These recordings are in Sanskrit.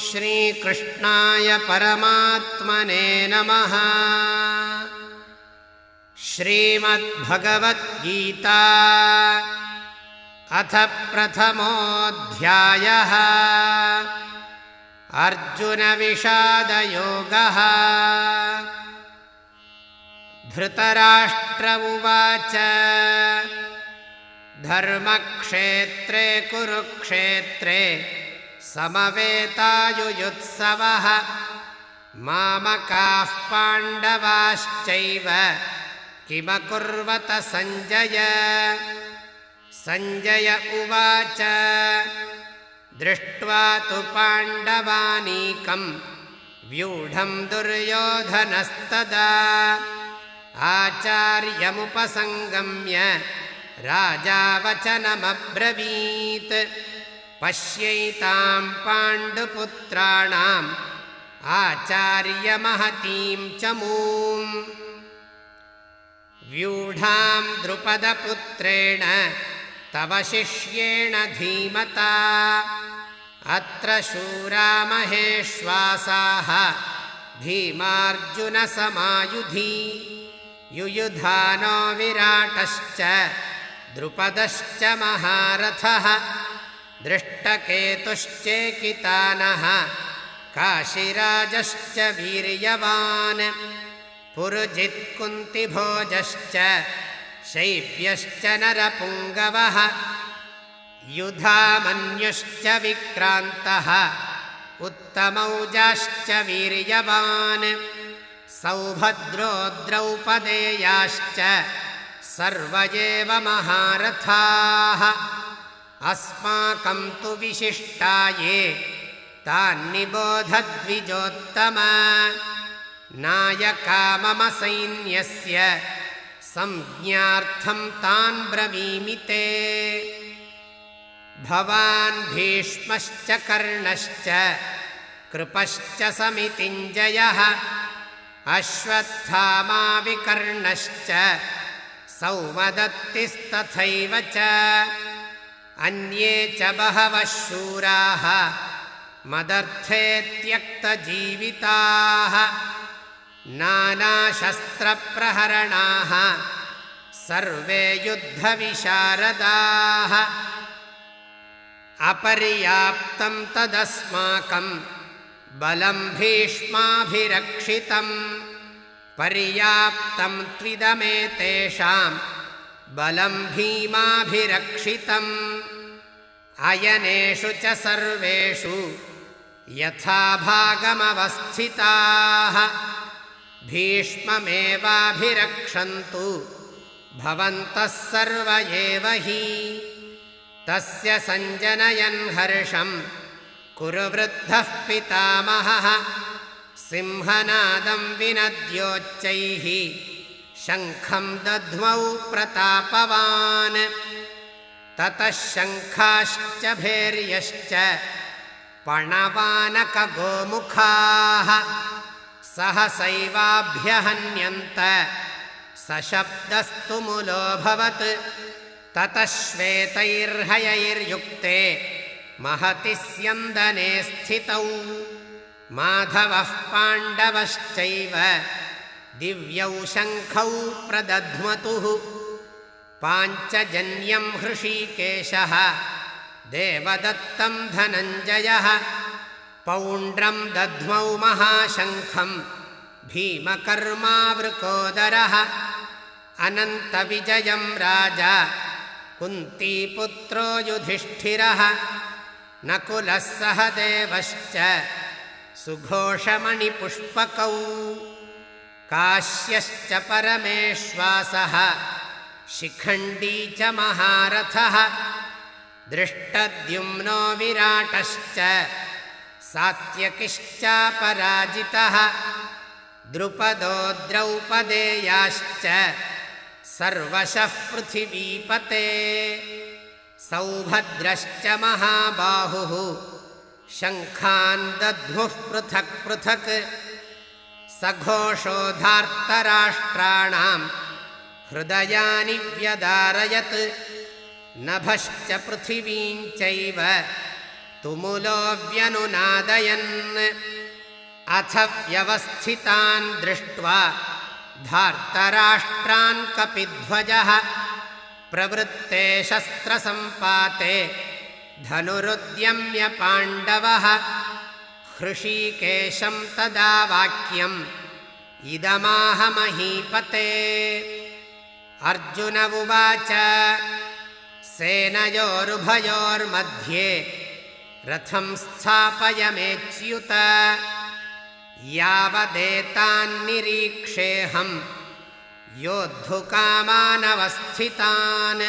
श्रीकृष्णाय परमात्मने नमः। श्रीमद्भगवद्गीता अथ प्रथमोऽध्यायः। अर्जुनविषादयोगः। धृतराष्ट्र उवाच। धर्मक्षेत्रे कुरुक्षेत्रे समवेतायुयुत्सवः। मामकाः पाण्डवाश्चैव किमकुर्वत सञ्जय? सञ्जय उवाच दृष्ट्वा तु पाण्डवानीकं व्यूढं दुर्योधनस्तदा। आचार्यमुपसङ्गम्य राजा वचनमब्रवीत् पश्यैतां पाण्डुपुत्राणाम् आचार्यमहतीं च मूम्। व्यूढां द्रुपदपुत्रेण तव शिष्येण धीमता। अत्र शूरामहेश्वासाः भीमार्जुनसमायुधि युयुधानो विराटश्च द्रुपदश्च महारथः दृष्टकेतुश्चेकितानः काशिराजश्च वीर्यवान् पुरुजित्कुन्तिभोजश्च शैब्यश्च नरपुङ्गवः युधामन्युश्च विक्रान्तः उत्तमौजाश्च वीर्यवान् सौभद्रो द्रौपदेयाश्च सर्व एव महारथाः अस्माकं तु विशिष्टाये तान्निबोधद्विजोत्तम। नायका मम सैन्यस्य संज्ञार्थं तान् ब्रवीमि ते। भवान् भीष्मश्च कर्णश्च कृपश्च समितिञ्जयः। अश्वत्थामाविकर्णश्च सौमदत्तिस्तथैव च अन्ये च बहवः शूराः मदर्थे त्यक्तजीविताः नानाशस्त्रप्रहरणाः सर्वे युद्धविशारदाः अपर्याप्तं तदस्माकं बलं भीष्माभिरक्षितम् पर्याप्तं त्विदमेतेषां बलं भीमाभिरक्षितम्। अयनेषु च सर्वेषु यथा भागमवस्थिताः भीष्ममेवाभिरक्षन्तु। भवन्तः सर्व एव हि। तस्य सञ्जनयन् हर्षम्। कुरु वृद्धः पितामहः। सिंहनादं विनद्योच्चैः शङ्खं दध्मौ प्रतापवान्। ततः शङ्खाश्च भैर्यश्च पणवानकगोमुखाः। सहसैवाभ्यहन्यन्त सशब्दस्तु मुलोऽभवत्। ततः श्वेतैर्हयैर्युक्ते महति स्यन्दने स्थितौ। माधवः पाण्डवश्चैव दिव्यौ शङ्खौ प्रदध्मतुः। पाञ्चजन्यं हृषीकेशः देवदत्तं धनञ्जयः। पौण्ड्रं दध्मौ महाशङ्खं भीमकर्मावृकोदरः। अनन्तविजयं राजा कुन्तीपुत्रो युधिष्ठिरः। नकुलः सह देवश्च सुघोषमणिपुष्पकौ काश्यश्च परमेश्वासः शिखण्डी च महारथः दृष्टद्युम्नो विराटश्च सात्यकिश्चापराजितः द्रुपदो द्रौपदेयाश्च सर्वशः पृथिवीपते। सौभद्रश्च महाबाहुः शङ्खान् दध्मुः पृथक् पृथक् सघोषोधार्तराष्ट्राणां हृदयानि व्यदारयत्। नभश्च पृथिवीञ्चैव तुमुलोऽव्यनुनादयन् अथ व्यवस्थितान् दृष्ट्वा धार्तराष्ट्रान् कपिध्वजः। प्रवृत्ते शस्त्रसम्पाते धनुरुद्यम्य पाण्डवः हृषीकेशं तदा वाक्यम् इदमाहमहीपते। अर्जुन उवाच सेनयोरुभयोर्मध्ये रथं स्थापयमेच्युत यावदेतान्निरीक्षेऽहम् योद्धुकामानवस्थितान्।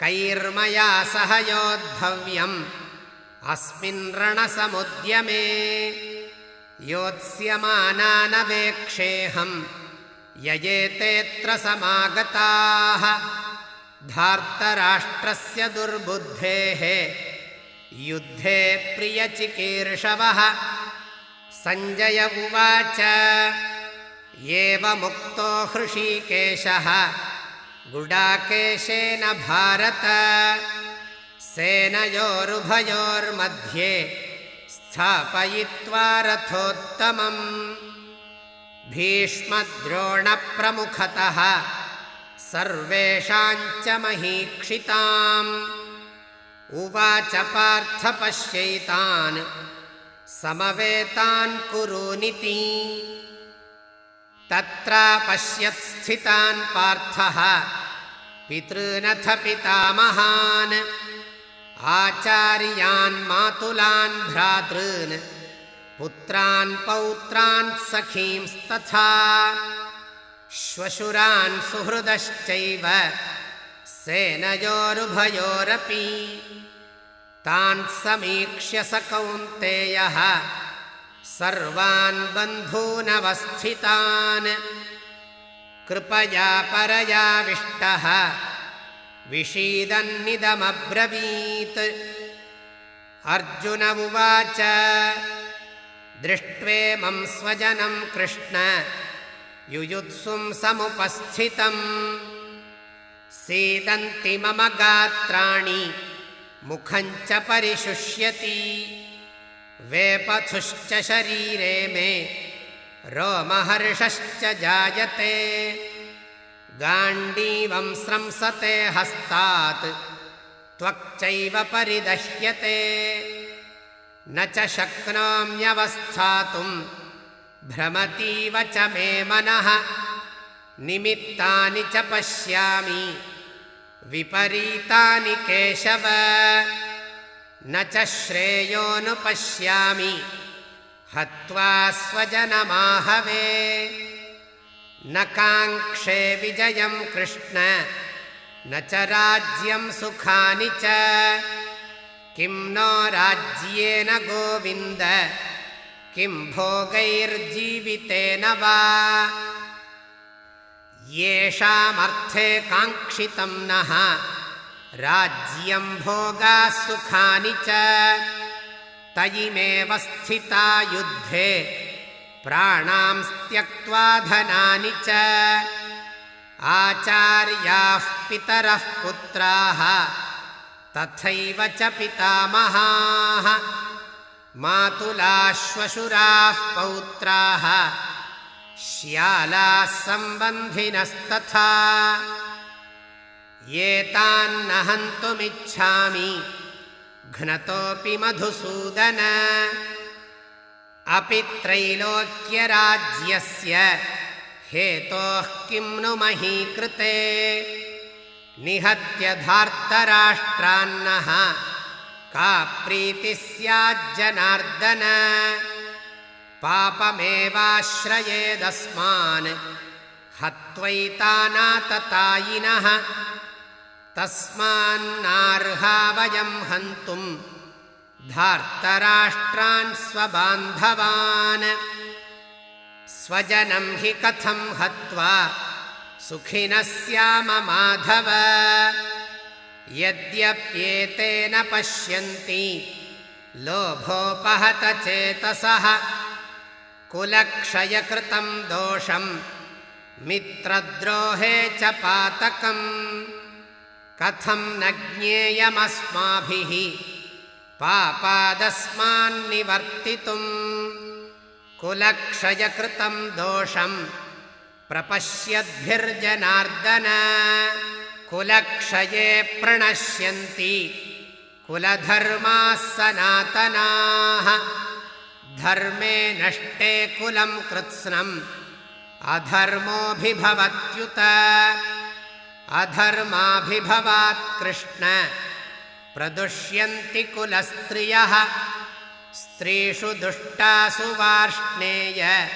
कैर्मया सह योद्धव्यम् अस्मिन् रणसमुद्यमे योत्स्यमानानवेक्षेऽहम् ययेतेऽत्र समागताः धार्तराष्ट्रस्य दुर्बुद्धेः युद्धे प्रियचिकीर्षवः। सञ्जय उवाच एवमुक्तो हृषीकेशः। गुडाकेशेन भारत सेनयोरुभयोर्मध्ये स्थापयित्वा रथोत्तमम् भीष्मद्रोणप्रमुखतः सर्वेषाञ्च महीक्षिताम्। उवाच पार्थ पश्यैतान् समवेतान् कुरुनिति तत्रापश्यत्स्थितान् पार्थः पितॄनथ पितामहान् आचार्यान् मातुलान् भ्रातॄन् पुत्रान् पौत्रान् सखींस्तथा श्वशुरान् सुहृदश्चैव सेनयोरुभयोरपि। तान् समीक्ष्य स कौन्तेयः सर्वान् बन्धूनवस्थितान्। कृपया परयाविष्टः विषीदन्निदमब्रवीत्। अर्जुन उवाच दृष्ट्वेमं स्वजनं कृष्ण युयुत्सुं समुपस्थितम् सीदन्ति मम गात्राणि मुखञ्च परिशुष्यति। वेपथुश्च शरीरे मे रोमहर्षश्च जायते गाण्डीवं स्रंसते हस्तात्। त्वक्चैव परिदह्यते। न च शक्नोम्यवस्थातुं भ्रमतीव च मे मनः। निमित्तानि च पश्यामि। विपरीतानि केशव। न च श्रेयोऽनुपश्यामि। हत्वा स्वजनमाहवे न काङ्क्षे विजयं कृष्ण। न च राज्यं सुखानि च। किं नो राज्येन गोविन्द? किं भोगैर्जीवितेन वा? येषामर्थे काङ्क्षितं नः। राज्यं भोगाः सुखानि च। तयिमेव स्थिता युद्धे प्राणां त्यक्त्वा धनानि च। आचार्याः पितरः पुत्राः तथैव च पितामहाः। मातुलाश्वशुराः पौत्राः श्यालाः सम्बन्धिनस्तथा। एतान्न हन्तुमिच्छामि घ्नतोऽपि मधुसूदन अपि त्रैलोक्यराज्यस्य हेतोः किं नु महीकृते? निहत्य धार्तराष्ट्रान्नः का प्रीतिः स्याज्जनार्दन पापमेवाश्रयेदस्मान् हत्वैतानाततायिनः। तस्मान्नार्हा वयं हन्तुम् धार्तराष्ट्रान् स्वबान्धवान्। स्वजनं हि कथं हत्वा सुखिनः स्याम माधव। यद्यप्येतेन पश्यन्ति लोभोपहतचेतसः कुलक्षयकृतं दोषं मित्रद्रोहे च पातकम्। कथं न ज्ञेयमस्माभिः पापादस्मान्निवर्तितुम् कुलक्षयकृतं दोषम् प्रपश्यद्भिर्जनार्दन कुलक्षये प्रणश्यन्ति कुलधर्माः सनातनाः। धर्मे नष्टे कुलं कृत्स्नम् अधर्मोऽभिभवत्युत। अधर्माभिभवात् कृष्ण प्रदुष्यन्ति कुलस्त्रियः। स्त्रीषु दुष्टासु वार्ष्णेय।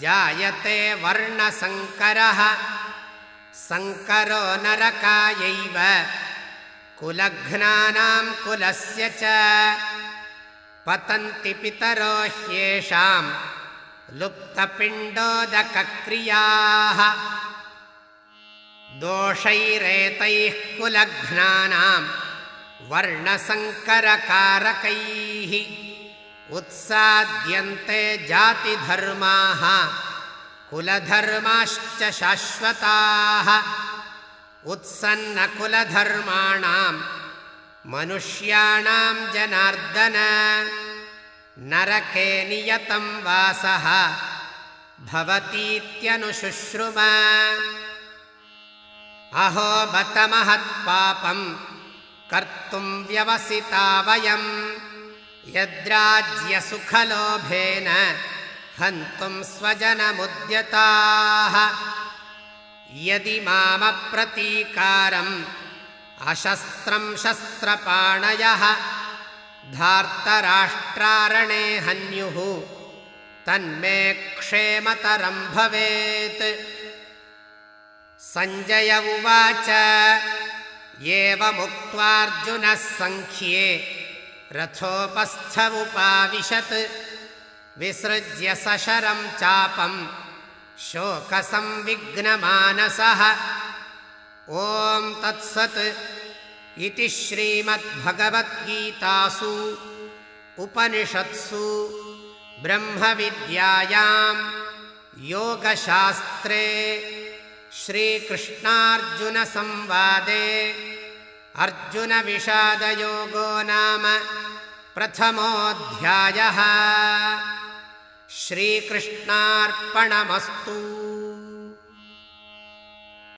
जायते वर्णसङ्करः सङ्करो नरकायैव। कुलघ्नानां कुलस्य च। पतन्ति पितरो ह्येषां लुप्तपिण्डोदकक्रियाः। दोषैरेतैः कुलघ्नानां वर्णसङ्करकारकैः उत्साद्यन्ते जातिधर्माः कुलधर्माश्च शाश्वताः। उत्सन्नकुलधर्माणां मनुष्याणां जनार्दन। नरके नियतं वासः भवतीत्यनुशुश्रुम। अहो बतमहत्पापं कर्तुं व्यवसिता वयम् यद्राज्यसुखलोभेन हन्तुं स्वजनमुद्यताः। यदि मामप्रतीकारम् अशस्त्रं शस्त्रपाणयः धार्तराष्ट्रारणे हन्युः तन्मे क्षेमतरं भवेत्। सञ्जय उवाच एवमुक्त्वार्जुनः सङ्ख्ये रथोपस्थ उपाविशत् विसृज्य सशरं चापं शोकसंविघ्नमानसः। ॐ तत्सत् इति श्रीमद्भगवद्गीतासु। उपनिषत्सु। ब्रह्मविद्यायां योगशास्त्रे श्रीकृष्णार्जुनसंवादे अर्जुनविषादयोगो नाम प्रथमोऽध्यायः। श्रीकृष्णार्पणमस्तु